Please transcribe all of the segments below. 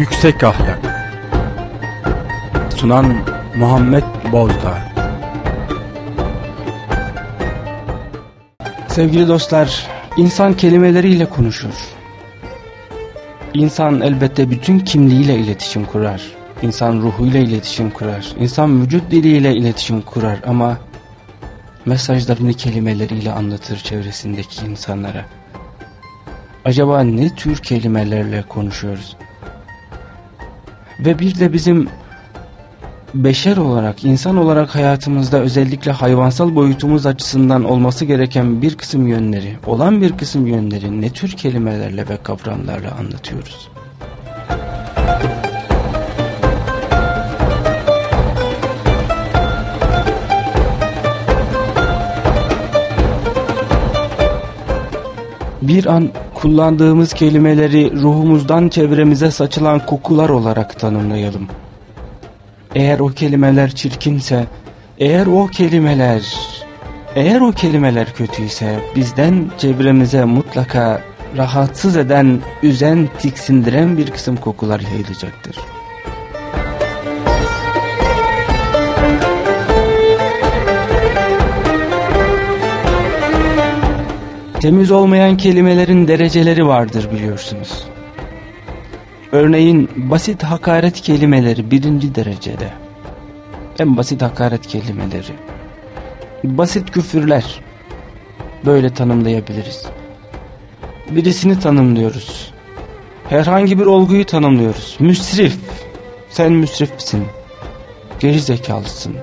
Yüksek Ahlak Sunan Muhammed Bozdağ Sevgili dostlar, insan kelimeleriyle konuşur. İnsan elbette bütün kimliğiyle iletişim kurar. İnsan ruhuyla iletişim kurar. İnsan vücut diliyle iletişim kurar ama mesajlarını kelimeleriyle anlatır çevresindeki insanlara. Acaba ne tür kelimelerle konuşuyoruz? Ve bir de bizim beşer olarak, insan olarak hayatımızda özellikle hayvansal boyutumuz açısından olması gereken bir kısım yönleri, olan bir kısım yönleri ne tür kelimelerle ve kavramlarla anlatıyoruz? Bir an kullandığımız kelimeleri ruhumuzdan çevremize saçılan kokular olarak tanımlayalım. Eğer o kelimeler çirkinse, eğer o kelimeler, eğer o kelimeler kötüyse bizden çevremize mutlaka rahatsız eden, üzen, tiksindiren bir kısım kokular yayılacaktır. Temiz olmayan kelimelerin dereceleri vardır biliyorsunuz. Örneğin basit hakaret kelimeleri birinci derecede. En basit hakaret kelimeleri. Basit küfürler. Böyle tanımlayabiliriz. Birisini tanımlıyoruz. Herhangi bir olguyu tanımlıyoruz. Müsrif. Sen müsrifsin. Geri zekalısın.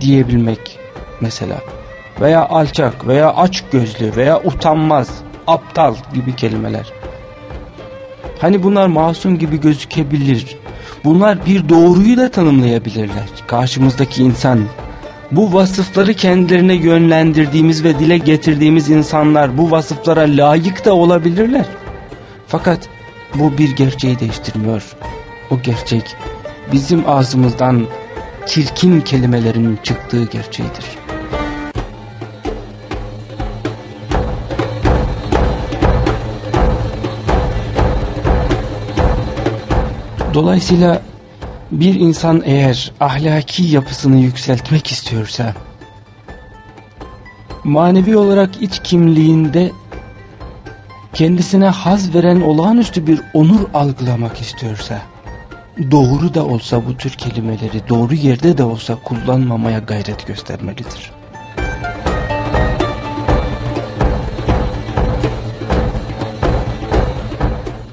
Diyebilmek mesela. Veya alçak veya aç gözlü veya utanmaz, aptal gibi kelimeler. Hani bunlar masum gibi gözükebilir. Bunlar bir doğruyu da tanımlayabilirler. Karşımızdaki insan bu vasıfları kendilerine yönlendirdiğimiz ve dile getirdiğimiz insanlar bu vasıflara layık da olabilirler. Fakat bu bir gerçeği değiştirmiyor. O gerçek bizim ağzımızdan çirkin kelimelerin çıktığı gerçeğidir. Dolayısıyla bir insan eğer ahlaki yapısını yükseltmek istiyorsa, manevi olarak iç kimliğinde kendisine haz veren olağanüstü bir onur algılamak istiyorsa, doğru da olsa bu tür kelimeleri doğru yerde de olsa kullanmamaya gayret göstermelidir.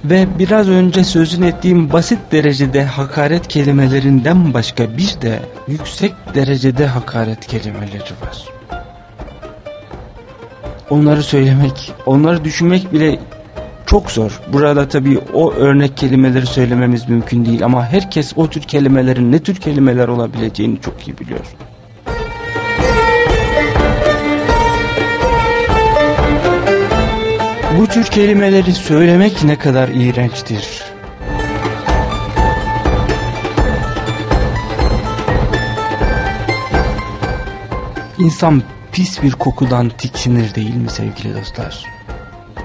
Ve biraz önce sözün ettiğim basit derecede hakaret kelimelerinden başka bir de yüksek derecede hakaret kelimeleri var. Onları söylemek, onları düşünmek bile çok zor. Burada tabii o örnek kelimeleri söylememiz mümkün değil ama herkes o tür kelimelerin ne tür kelimeler olabileceğini çok iyi biliyor. Bu tür kelimeleri söylemek ne kadar iğrençtir. İnsan pis bir kokudan tiksinir değil mi sevgili dostlar?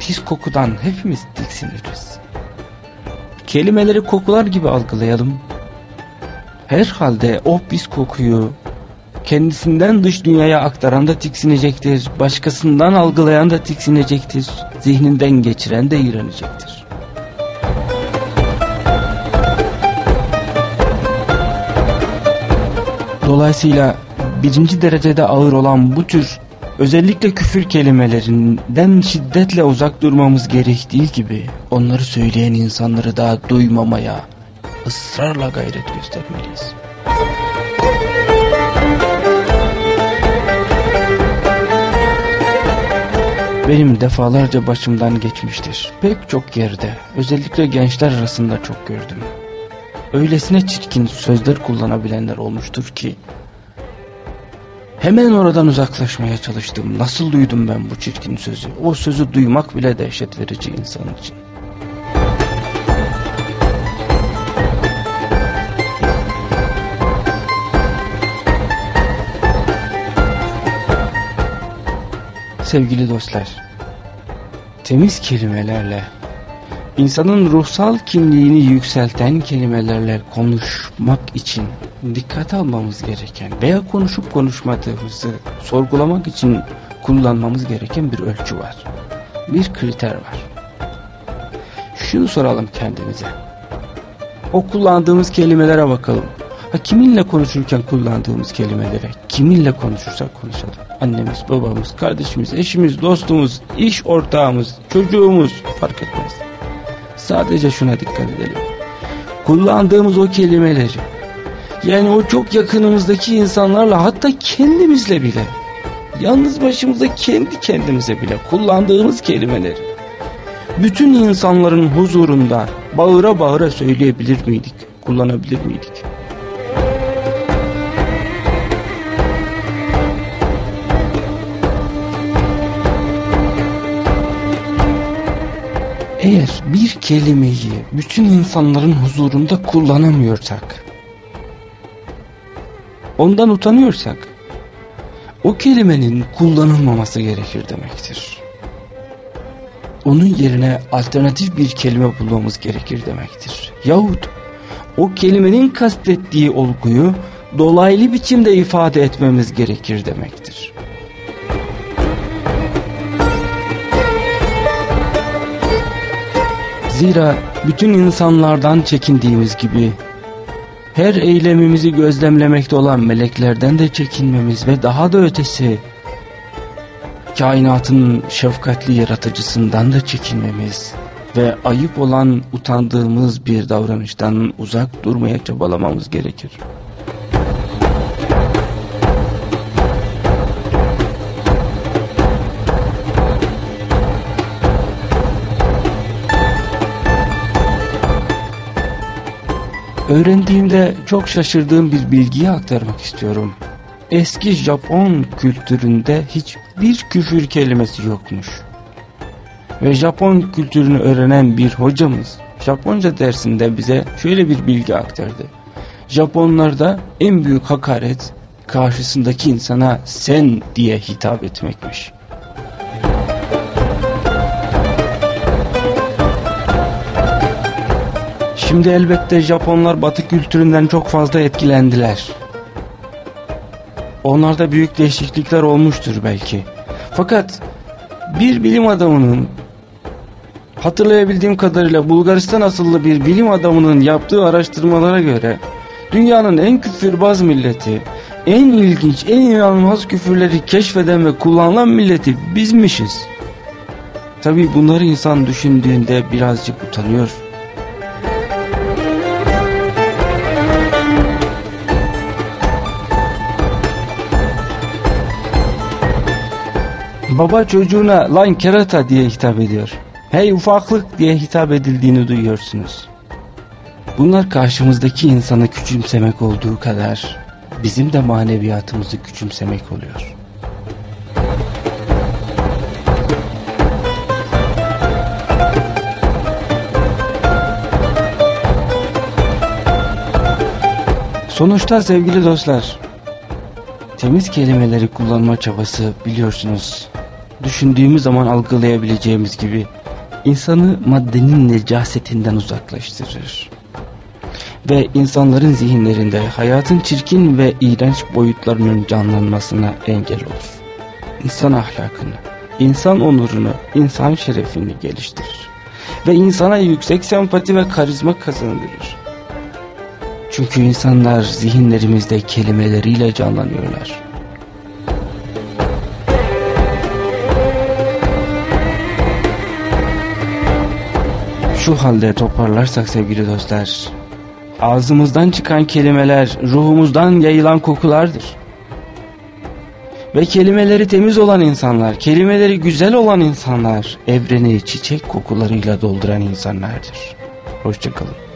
Pis kokudan hepimiz tiksiniriz. Kelimeleri kokular gibi algılayalım. Herhalde o pis kokuyu kendisinden dış dünyaya aktaran da tiksinecektir. Başkasından algılayan da tiksinecektir. Zihninden geçiren de iğrenecektir. Dolayısıyla birinci derecede ağır olan bu tür özellikle küfür kelimelerinden şiddetle uzak durmamız gerektiği gibi onları söyleyen insanları da duymamaya ısrarla gayret göstermeliyiz. Benim defalarca başımdan geçmiştir. Pek çok yerde, özellikle gençler arasında çok gördüm. Öylesine çirkin sözler kullanabilenler olmuştur ki Hemen oradan uzaklaşmaya çalıştım. Nasıl duydum ben bu çirkin sözü? O sözü duymak bile dehşet verici insan için. Sevgili dostlar, temiz kelimelerle İnsanın ruhsal kimliğini yükselten kelimelerle konuşmak için dikkat almamız gereken veya konuşup konuşmadığımızı sorgulamak için kullanmamız gereken bir ölçü var. Bir kriter var. Şunu soralım kendimize. O kullandığımız kelimelere bakalım. Ha, kiminle konuşurken kullandığımız kelimelere, kiminle konuşursak konuşalım. Annemiz, babamız, kardeşimiz, eşimiz, dostumuz, iş ortağımız, çocuğumuz fark etmez. Sadece şuna dikkat edelim. Kullandığımız o kelimeleri, yani o çok yakınımızdaki insanlarla hatta kendimizle bile, yalnız başımıza kendi kendimize bile kullandığımız kelimeleri, bütün insanların huzurunda bağıra bağıra söyleyebilir miydik, kullanabilir miydik? Eğer bir kelimeyi bütün insanların huzurunda kullanamıyorsak, ondan utanıyorsak, o kelimenin kullanılmaması gerekir demektir. Onun yerine alternatif bir kelime bulmamız gerekir demektir. Yahut o kelimenin kastettiği olguyu dolaylı biçimde ifade etmemiz gerekir demektir. Zira bütün insanlardan çekindiğimiz gibi her eylemimizi gözlemlemekte olan meleklerden de çekinmemiz ve daha da ötesi kainatın şefkatli yaratıcısından da çekinmemiz ve ayıp olan utandığımız bir davranıştan uzak durmaya çabalamamız gerekir. Öğrendiğimde çok şaşırdığım bir bilgiyi aktarmak istiyorum. Eski Japon kültüründe hiçbir küfür kelimesi yokmuş. Ve Japon kültürünü öğrenen bir hocamız Japonca dersinde bize şöyle bir bilgi aktardı. Japonlarda en büyük hakaret karşısındaki insana sen diye hitap etmekmiş. Şimdi elbette Japonlar batı kültüründen çok fazla etkilendiler. Onlarda büyük değişiklikler olmuştur belki. Fakat bir bilim adamının hatırlayabildiğim kadarıyla Bulgaristan asıllı bir bilim adamının yaptığı araştırmalara göre dünyanın en küfürbaz milleti, en ilginç, en inanılmaz küfürleri keşfeden ve kullanılan milleti bizmişiz. Tabi bunları insan düşündüğünde birazcık utanıyor. Baba çocuğuna lan kerata diye hitap ediyor. Hey ufaklık diye hitap edildiğini duyuyorsunuz. Bunlar karşımızdaki insanı küçümsemek olduğu kadar bizim de maneviyatımızı küçümsemek oluyor. Sonuçta sevgili dostlar, temiz kelimeleri kullanma çabası biliyorsunuz düşündüğümüz zaman algılayabileceğimiz gibi insanı maddenin necasetinden uzaklaştırır. Ve insanların zihinlerinde hayatın çirkin ve iğrenç boyutlarının canlanmasına engel olur. İnsan ahlakını, insan onurunu, insan şerefini geliştirir. Ve insana yüksek sempati ve karizma kazandırır. Çünkü insanlar zihinlerimizde kelimeleriyle canlanıyorlar. Şu halde toparlarsak sevgili dostlar, ağzımızdan çıkan kelimeler ruhumuzdan yayılan kokulardır. Ve kelimeleri temiz olan insanlar, kelimeleri güzel olan insanlar, evreni çiçek kokularıyla dolduran insanlardır. Hoşçakalın.